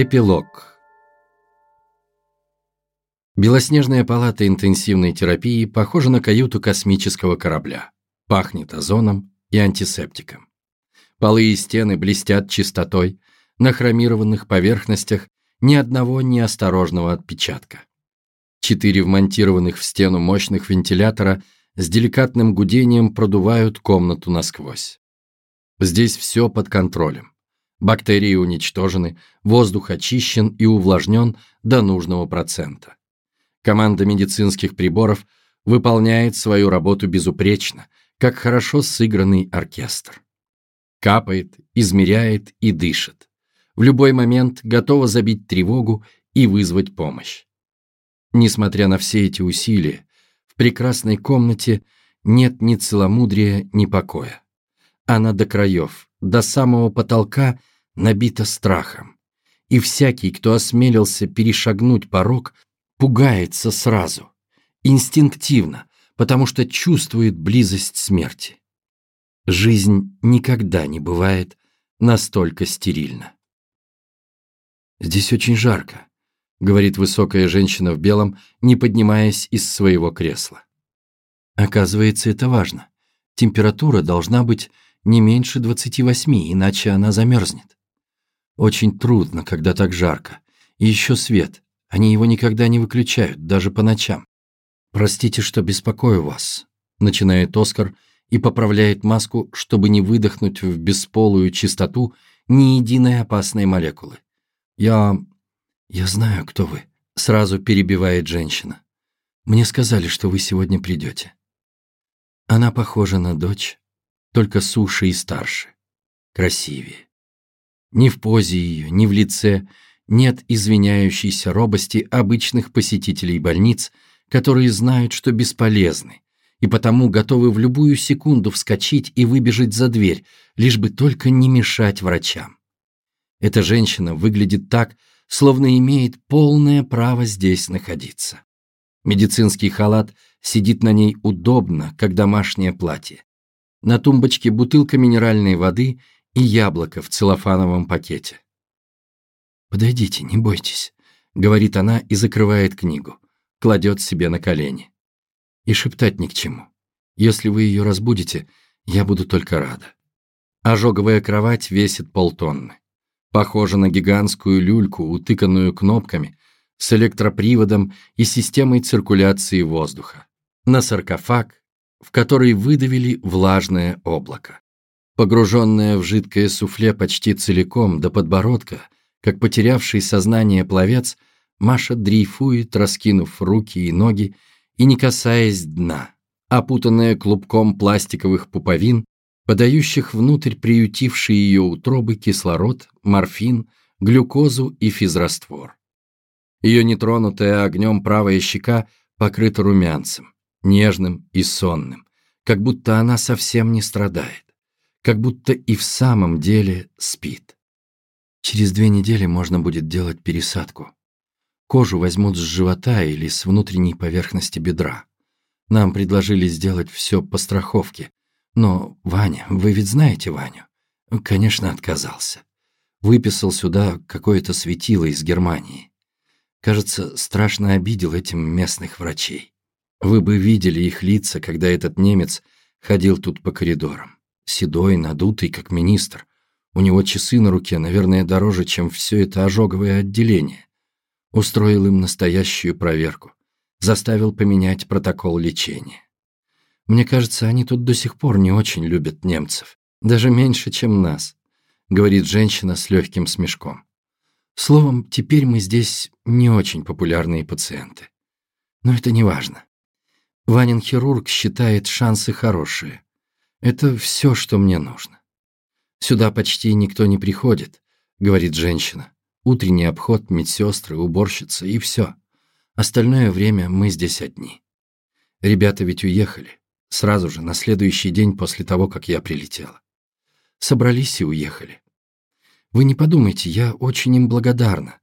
Эпилог Белоснежная палата интенсивной терапии похожа на каюту космического корабля. Пахнет озоном и антисептиком. Полы и стены блестят чистотой, на хромированных поверхностях ни одного неосторожного отпечатка. Четыре вмонтированных в стену мощных вентилятора с деликатным гудением продувают комнату насквозь. Здесь все под контролем. Бактерии уничтожены, воздух очищен и увлажнен до нужного процента. Команда медицинских приборов выполняет свою работу безупречно, как хорошо сыгранный оркестр. Капает, измеряет и дышит. В любой момент готова забить тревогу и вызвать помощь. Несмотря на все эти усилия, в прекрасной комнате нет ни целомудрия, ни покоя. Она до краев, до самого потолка набита страхом. И всякий, кто осмелился перешагнуть порог, пугается сразу, инстинктивно, потому что чувствует близость смерти. Жизнь никогда не бывает настолько стерильна. «Здесь очень жарко», — говорит высокая женщина в белом, не поднимаясь из своего кресла. Оказывается, это важно. Температура должна быть не меньше 28, иначе она замерзнет. Очень трудно, когда так жарко. И еще свет. Они его никогда не выключают, даже по ночам. «Простите, что беспокою вас», — начинает Оскар и поправляет маску, чтобы не выдохнуть в бесполую чистоту ни единой опасной молекулы. «Я... я знаю, кто вы», — сразу перебивает женщина. «Мне сказали, что вы сегодня придете». Она похожа на дочь, только суше и старше, красивее. Ни в позе ее, ни в лице нет извиняющейся робости обычных посетителей больниц, которые знают, что бесполезны, и потому готовы в любую секунду вскочить и выбежать за дверь, лишь бы только не мешать врачам. Эта женщина выглядит так, словно имеет полное право здесь находиться. Медицинский халат сидит на ней удобно, как домашнее платье. На тумбочке бутылка минеральной воды и яблоко в целлофановом пакете. «Подойдите, не бойтесь», — говорит она и закрывает книгу, кладет себе на колени. И шептать ни к чему. Если вы ее разбудите, я буду только рада. Ожоговая кровать весит полтонны. Похожа на гигантскую люльку, утыканную кнопками, с электроприводом и системой циркуляции воздуха. На саркофаг, в который выдавили влажное облако. Погруженное в жидкое суфле почти целиком до подбородка, как потерявший сознание пловец, Маша дрейфует, раскинув руки и ноги и не касаясь дна, опутанная клубком пластиковых пуповин, подающих внутрь приютившие ее утробы кислород, морфин, глюкозу и физраствор. Ее нетронутая огнем правая щека покрыта румянцем нежным и сонным, как будто она совсем не страдает, как будто и в самом деле спит. Через две недели можно будет делать пересадку. Кожу возьмут с живота или с внутренней поверхности бедра. Нам предложили сделать все по страховке. Но, Ваня, вы ведь знаете Ваню? Конечно, отказался. Выписал сюда какое-то светило из Германии. Кажется, страшно обидел этим местных врачей. Вы бы видели их лица, когда этот немец ходил тут по коридорам. Седой, надутый, как министр. У него часы на руке, наверное, дороже, чем все это ожоговое отделение. Устроил им настоящую проверку. Заставил поменять протокол лечения. Мне кажется, они тут до сих пор не очень любят немцев. Даже меньше, чем нас, говорит женщина с легким смешком. Словом, теперь мы здесь не очень популярные пациенты. Но это не важно. Ванин хирург считает шансы хорошие. Это все, что мне нужно. Сюда почти никто не приходит, говорит женщина. Утренний обход, медсестры, уборщица и все. Остальное время мы здесь одни. Ребята ведь уехали. Сразу же, на следующий день после того, как я прилетела. Собрались и уехали. Вы не подумайте, я очень им благодарна.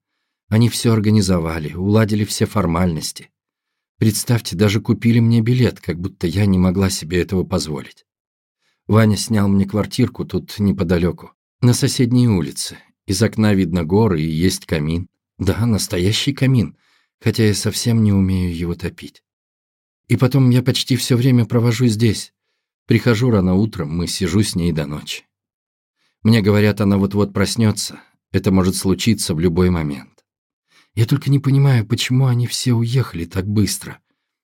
Они все организовали, уладили все формальности. Представьте, даже купили мне билет, как будто я не могла себе этого позволить. Ваня снял мне квартирку тут неподалеку, на соседней улице, Из окна видно горы и есть камин. Да, настоящий камин, хотя я совсем не умею его топить. И потом я почти все время провожу здесь. Прихожу рано утром, мы сижу с ней до ночи. Мне говорят, она вот-вот проснется. Это может случиться в любой момент. Я только не понимаю, почему они все уехали так быстро.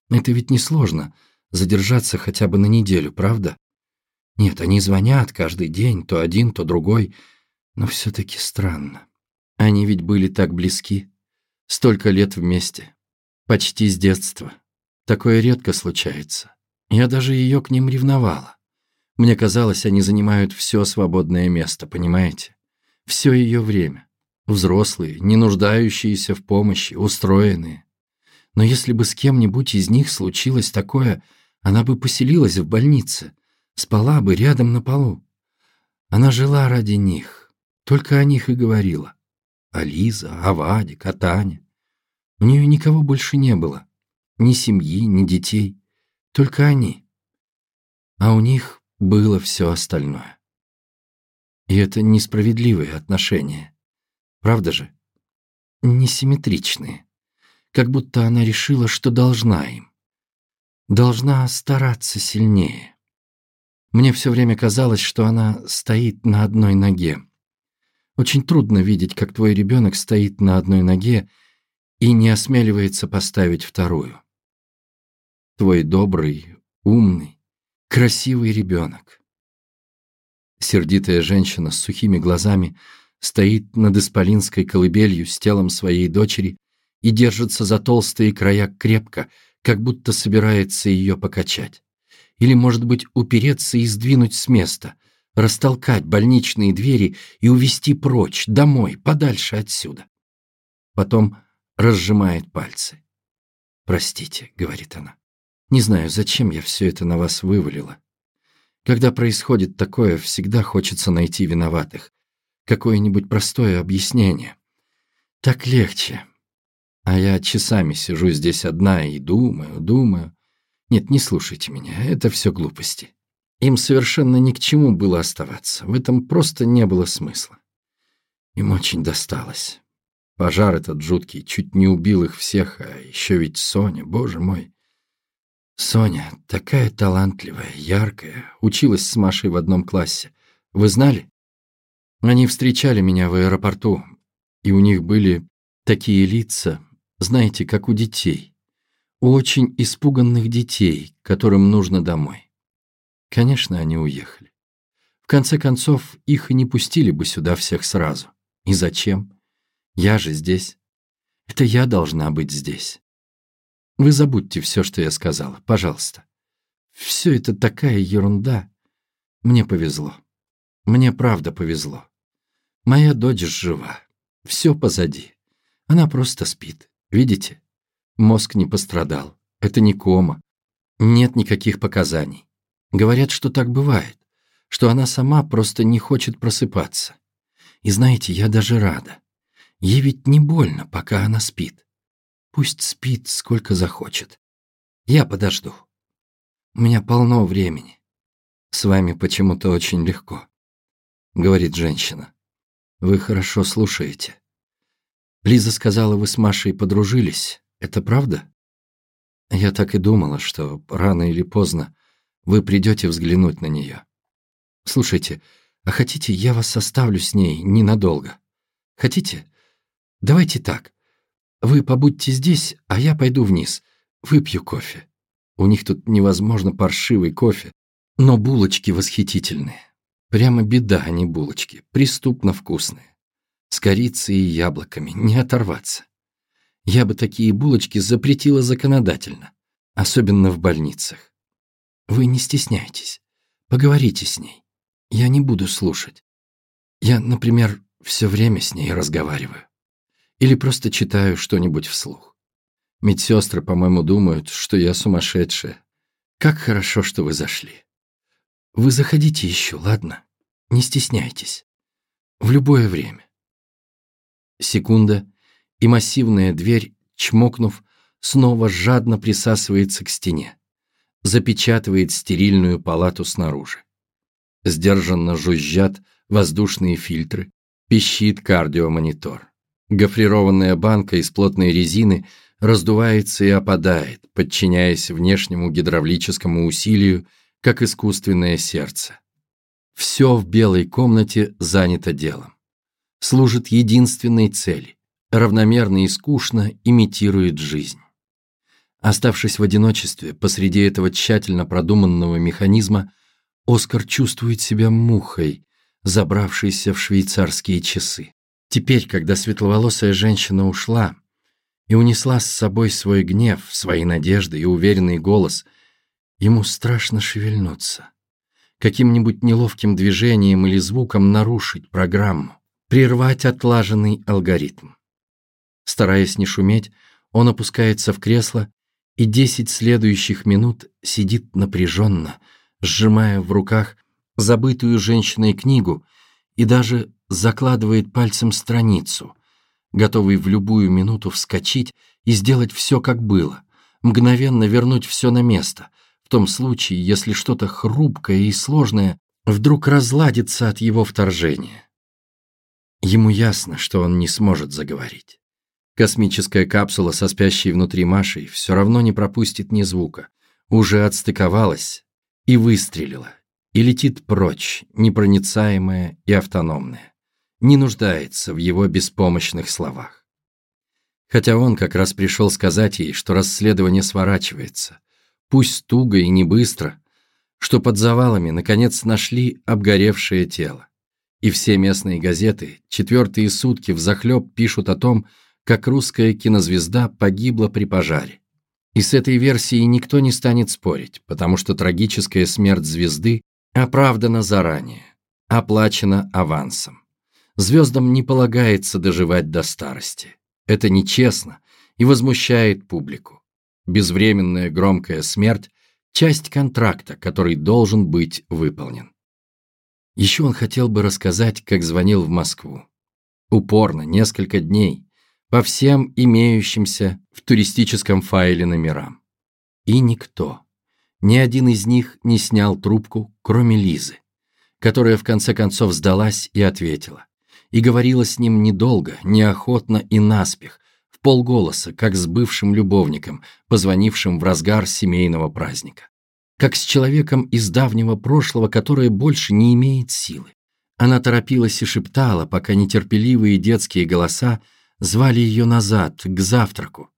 Это ведь несложно задержаться хотя бы на неделю, правда? Нет, они звонят каждый день, то один, то другой, но все-таки странно. Они ведь были так близки, столько лет вместе, почти с детства. Такое редко случается. Я даже ее к ним ревновала. Мне казалось, они занимают все свободное место, понимаете? Все ее время. Взрослые, не нуждающиеся в помощи, устроенные. Но если бы с кем-нибудь из них случилось такое, она бы поселилась в больнице, спала бы рядом на полу. Она жила ради них, только о них и говорила. О Лиза, о Ваде, о Тане. У нее никого больше не было. Ни семьи, ни детей. Только они. А у них было все остальное. И это несправедливые отношения. Правда же? Несимметричные. Как будто она решила, что должна им. Должна стараться сильнее. Мне все время казалось, что она стоит на одной ноге. Очень трудно видеть, как твой ребенок стоит на одной ноге и не осмеливается поставить вторую. Твой добрый, умный, красивый ребенок. Сердитая женщина с сухими глазами стоит над исполинской колыбелью с телом своей дочери и держится за толстые края крепко, как будто собирается ее покачать. Или, может быть, упереться и сдвинуть с места, растолкать больничные двери и увести прочь, домой, подальше отсюда. Потом разжимает пальцы. «Простите», — говорит она. Не знаю, зачем я все это на вас вывалила. Когда происходит такое, всегда хочется найти виноватых. Какое-нибудь простое объяснение. Так легче. А я часами сижу здесь одна и думаю, думаю. Нет, не слушайте меня, это все глупости. Им совершенно ни к чему было оставаться. В этом просто не было смысла. Им очень досталось. Пожар этот жуткий чуть не убил их всех, а еще ведь Соня, боже мой. Соня такая талантливая, яркая, училась с Машей в одном классе. Вы знали? Они встречали меня в аэропорту, и у них были такие лица, знаете, как у детей. У очень испуганных детей, которым нужно домой. Конечно, они уехали. В конце концов, их и не пустили бы сюда всех сразу. И зачем? Я же здесь. Это я должна быть здесь. Вы забудьте все, что я сказала, пожалуйста. Все это такая ерунда. Мне повезло. Мне правда повезло. Моя дочь жива. Все позади. Она просто спит. Видите? Мозг не пострадал. Это не кома. Нет никаких показаний. Говорят, что так бывает. Что она сама просто не хочет просыпаться. И знаете, я даже рада. Ей ведь не больно, пока она спит. Пусть спит, сколько захочет. Я подожду. У меня полно времени. С вами почему-то очень легко, говорит женщина. Вы хорошо слушаете. Лиза сказала, вы с Машей подружились. Это правда? Я так и думала, что рано или поздно вы придете взглянуть на нее. Слушайте, а хотите, я вас оставлю с ней ненадолго? Хотите? Давайте так. Вы побудьте здесь, а я пойду вниз. Выпью кофе. У них тут невозможно паршивый кофе, но булочки восхитительные. Прямо беда, а не булочки. Преступно вкусные. С корицей и яблоками. Не оторваться. Я бы такие булочки запретила законодательно. Особенно в больницах. Вы не стесняйтесь. Поговорите с ней. Я не буду слушать. Я, например, все время с ней разговариваю. Или просто читаю что-нибудь вслух. Медсестры, по-моему, думают, что я сумасшедшая. Как хорошо, что вы зашли. Вы заходите еще, ладно? Не стесняйтесь. В любое время. Секунда, и массивная дверь, чмокнув, снова жадно присасывается к стене. Запечатывает стерильную палату снаружи. Сдержанно жужжат воздушные фильтры, Пищит кардиомонитор. Гофрированная банка из плотной резины раздувается и опадает, подчиняясь внешнему гидравлическому усилию, как искусственное сердце. Все в белой комнате занято делом. Служит единственной цели, равномерно и скучно имитирует жизнь. Оставшись в одиночестве посреди этого тщательно продуманного механизма, Оскар чувствует себя мухой, забравшейся в швейцарские часы. Теперь, когда светловолосая женщина ушла и унесла с собой свой гнев, свои надежды и уверенный голос, ему страшно шевельнуться. Каким-нибудь неловким движением или звуком нарушить программу, прервать отлаженный алгоритм. Стараясь не шуметь, он опускается в кресло и десять следующих минут сидит напряженно, сжимая в руках забытую женщиной книгу и даже закладывает пальцем страницу, готовый в любую минуту вскочить и сделать все, как было, мгновенно вернуть все на место, том случае, если что-то хрупкое и сложное вдруг разладится от его вторжения. Ему ясно, что он не сможет заговорить. Космическая капсула со спящей внутри Машей все равно не пропустит ни звука, уже отстыковалась и выстрелила, и летит прочь, непроницаемая и автономная, не нуждается в его беспомощных словах. Хотя он как раз пришел сказать ей, что расследование сворачивается, пусть туго и не быстро, что под завалами наконец нашли обгоревшее тело. И все местные газеты четвертые сутки взахлеб пишут о том, как русская кинозвезда погибла при пожаре. И с этой версией никто не станет спорить, потому что трагическая смерть звезды оправдана заранее, оплачена авансом. Звездам не полагается доживать до старости. Это нечестно и возмущает публику. Безвременная громкая смерть – часть контракта, который должен быть выполнен. Еще он хотел бы рассказать, как звонил в Москву. Упорно, несколько дней, по всем имеющимся в туристическом файле номерам. И никто, ни один из них не снял трубку, кроме Лизы, которая в конце концов сдалась и ответила. И говорила с ним недолго, неохотно и наспех, в полголоса, как с бывшим любовником, позвонившим в разгар семейного праздника. Как с человеком из давнего прошлого, которое больше не имеет силы. Она торопилась и шептала, пока нетерпеливые детские голоса звали ее назад, к завтраку,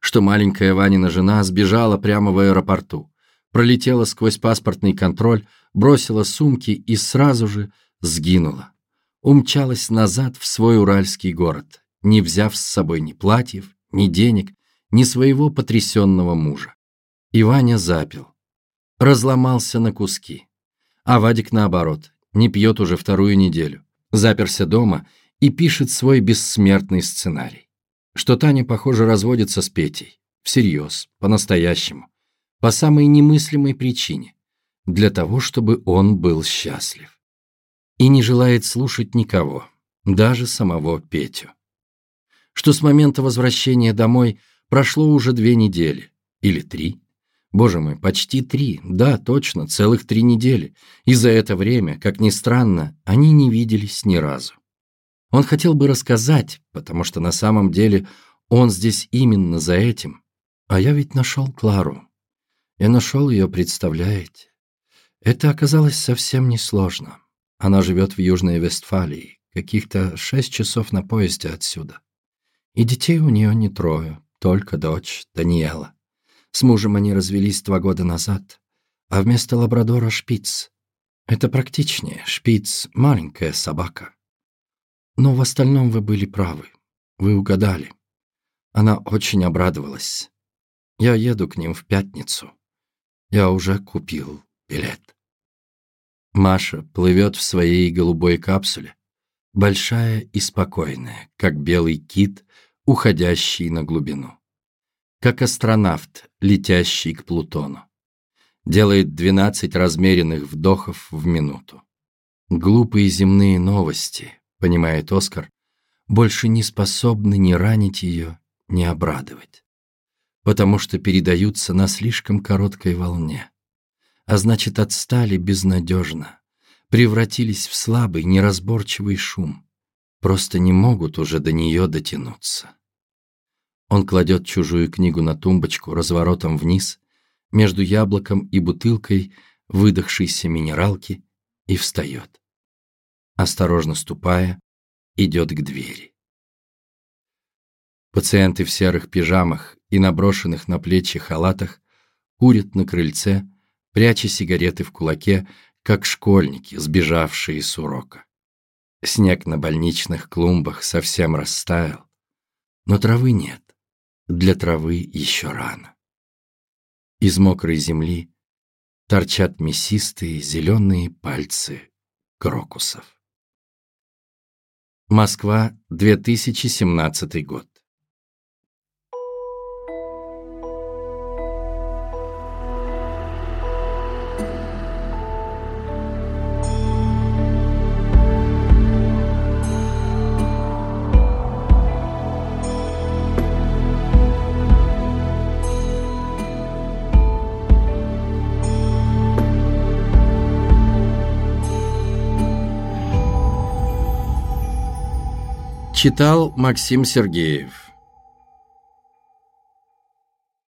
что маленькая Ванина жена сбежала прямо в аэропорту, пролетела сквозь паспортный контроль, бросила сумки и сразу же сгинула. Умчалась назад в свой уральский город, не взяв с собой ни платьев, ни денег, ни своего потрясенного мужа. И Ваня запил. Разломался на куски. А Вадик, наоборот, не пьет уже вторую неделю. Заперся дома и пишет свой бессмертный сценарий. Что Таня, похоже, разводится с Петей. Всерьез, по-настоящему. По самой немыслимой причине. Для того, чтобы он был счастлив. И не желает слушать никого, даже самого Петю. Что с момента возвращения домой прошло уже две недели. Или три. Боже мой, почти три. Да, точно, целых три недели. И за это время, как ни странно, они не виделись ни разу. Он хотел бы рассказать, потому что на самом деле он здесь именно за этим. А я ведь нашел Клару. Я нашел ее, представляете? Это оказалось совсем несложно. Она живет в Южной Вестфалии, каких-то шесть часов на поезде отсюда. И детей у нее не трое, только дочь, Даниэла. С мужем они развелись два года назад, а вместо лабрадора шпиц. Это практичнее, шпиц — маленькая собака. Но в остальном вы были правы. Вы угадали. Она очень обрадовалась. Я еду к ним в пятницу. Я уже купил билет. Маша плывет в своей голубой капсуле, большая и спокойная, как белый кит, уходящий на глубину. Как астронавт, летящий к Плутону. Делает 12 размеренных вдохов в минуту. Глупые земные новости, понимает Оскар, больше не способны ни ранить ее, ни обрадовать. Потому что передаются на слишком короткой волне. А значит, отстали безнадежно, превратились в слабый, неразборчивый шум. просто не могут уже до нее дотянуться. Он кладет чужую книгу на тумбочку разворотом вниз, между яблоком и бутылкой выдохшейся минералки и встает. Осторожно ступая, идет к двери. Пациенты в серых пижамах и наброшенных на плечи халатах курят на крыльце, пряча сигареты в кулаке, как школьники, сбежавшие с урока. Снег на больничных клумбах совсем растаял, но травы нет. Для травы еще рано. Из мокрой земли торчат мясистые зеленые пальцы крокусов. Москва, 2017 год. Читал Максим Сергеев